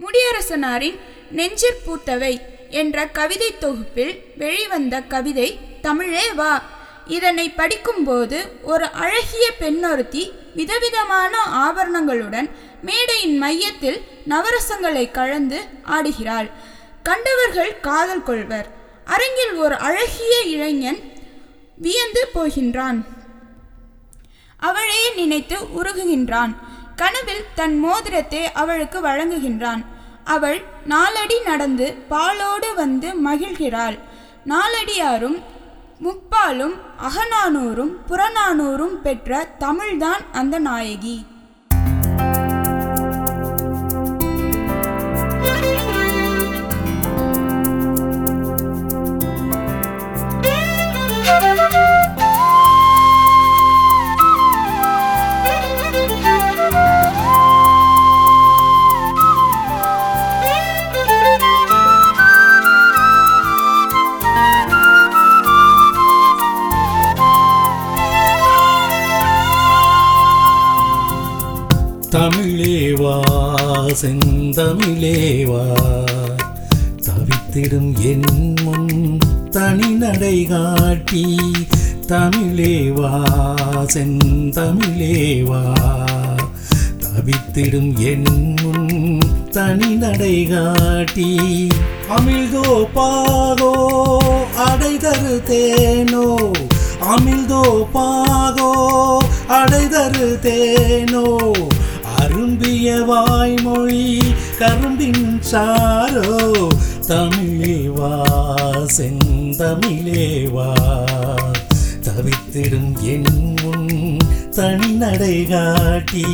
முடியரசனாரின் நெஞ்சிற் பூத்தவை என்ற கவிதை தொகுப்பில் வெளிவந்த கவிதை தமிழே வா இதனை படிக்கும்போது ஒரு அழகிய பெண்ணொருத்தி விதவிதமான ஆபரணங்களுடன் மேடையின் மையத்தில் நவரசங்களை கலந்து ஆடுகிறாள். கண்டவர்கள் காதல் கொள்வர். அரங்கில் ஒரு அழகிய இளைஞன் வியந்து போகின்றான். அவளையே நினைத்து உருகுகின்றான். கனவில் தன் மோதிரத்தை அவளுக்கு வழங்குகின்றான். அவள் நாலடி நடந்து பாலோடு வந்து மகிழ்கிறாள். நாலடியாரும் முப்பாலும் அகநானூரும் புறநானூறும் பெற்ற தமிழ்தான் அந்த நாயகி. தமிழேவா செந்தமிழேவா தவித்திடும் என் முன் தனி நடை காட்டி தமிழேவா செந்தமிழேவா தவித்திடும் என் முன் தனி நடை காட்டி அமிழ்தோ பாகோ அடைதரு தேனோ அமிழ்தோ பாகோ அடைதரு தேனோ பேசிய வாய்மொழி கரும்பின் சாரோ தமிழேவா செந்தமிழேவா தவித்திடும் என் முன் தனி நடை காட்டி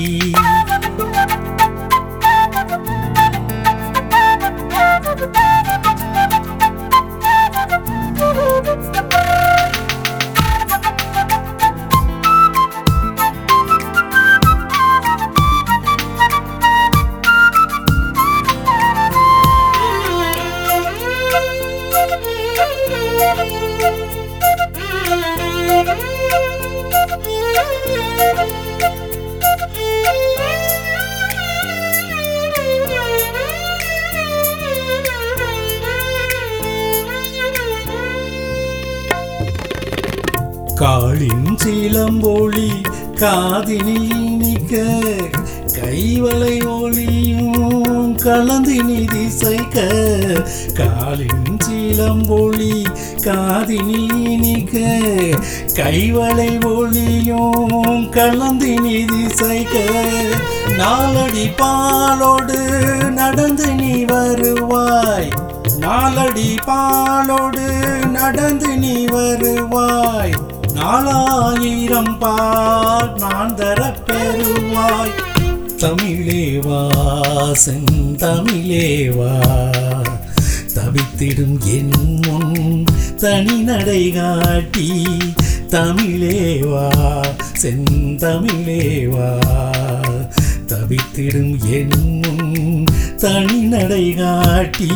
காளின் சீலம்பொழி காதினில் இனிக்க கைவளை ஒளியும் கலந்தினி திசைக்க காளின் சீலம்பொழி காதினில் இனிக்க கைவளை ஒளியும் கலந்தினி திசைக்க நாலடி பாலோடு நடந்து நீ வருவாய். நாலடி பாலோடு நடந்து நீ வருவாய். நாலாயிரம் பால் நான் தர பெறுவாய். தமிழேவா செந்தமிழேவா தவித்திடும் என் முன் தனி நடை காட்டி தமிழேவா செந்தமிழேவா தவித்திடும் என் முன் தனி நடை காட்டி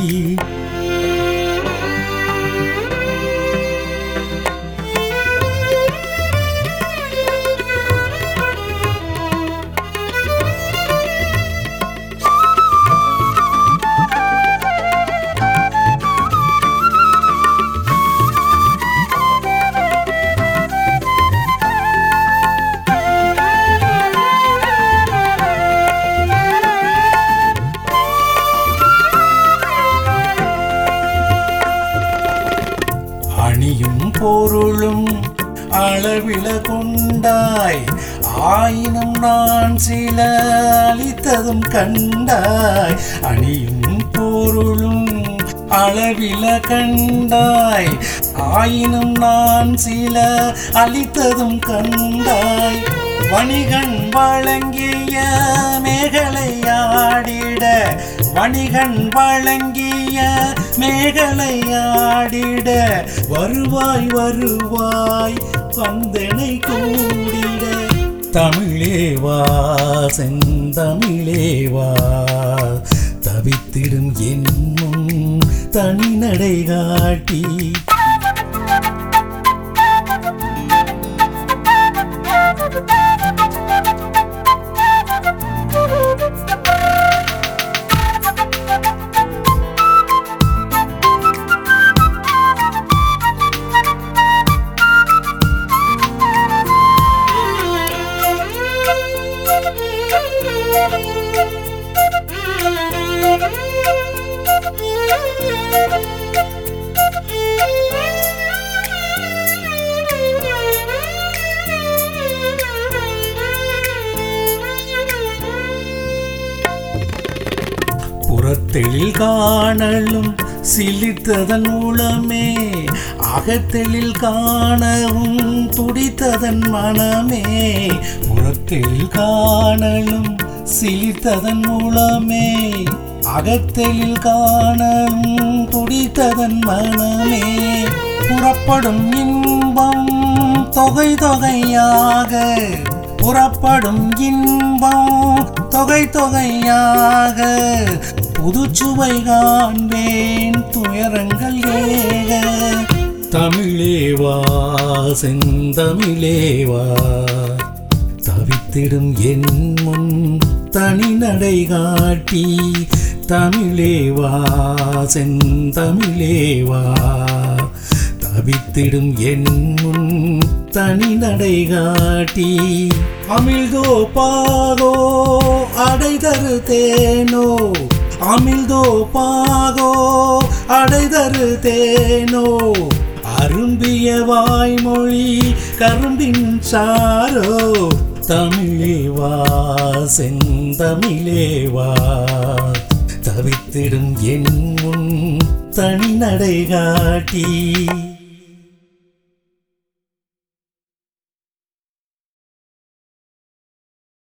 பொருளும் அளவில கொண்டாய். ஆயினும் நான் சில அளித்ததும் கண்டாய். அணியும் பொருளும் அளவில கண்டாய். ஆயினும் நான் சில அளித்ததும் கண்டாய். வணிகன் வழங்கிய மேகலையாடிட வணிகன் வழங்கிய மேகலையாடிட வருவாய் வருவாய் வந்தனை கூடிட. தமிழேவா செந்தமிழேவா தவித்திடும் என்னும் தனி நடை காட்டி புறத்தெழில் காணலும் சிலித்ததன் மூலமே அகத்தெழில் காணவும் துடித்ததன் மனமே. புறத்தெழில் காணலும் சிலித்ததன் மூலமே. அகத்தெழில் காணவும் துடித்ததன் மனமே. புறப்படும் இன்பம் தொகை தொகையாக புறப்படும் இன்பம் தொகை தொகையாக. புதுச்சுவை காண்பேன் துயரங்கள் ஏக. தமிழேவா செந்தமிழேவா தவித்திடும் என் முன் தனி நடை காட்டி தமிழேவா செந்தமிழேவா தவித்திடும் என் முன் தனி நடை காட்டி அமிழ்தோ பாதோ அடைதரு தேனோ. அமிழ்தோ பாகோ அடைதரு தேனோ? அரும்பிய வாய்மொழி கரும்பின் சாரோ? தமிழே வா செந்தமிழே வா. தவித்திடும் என் முன் தனி நடை காட்டி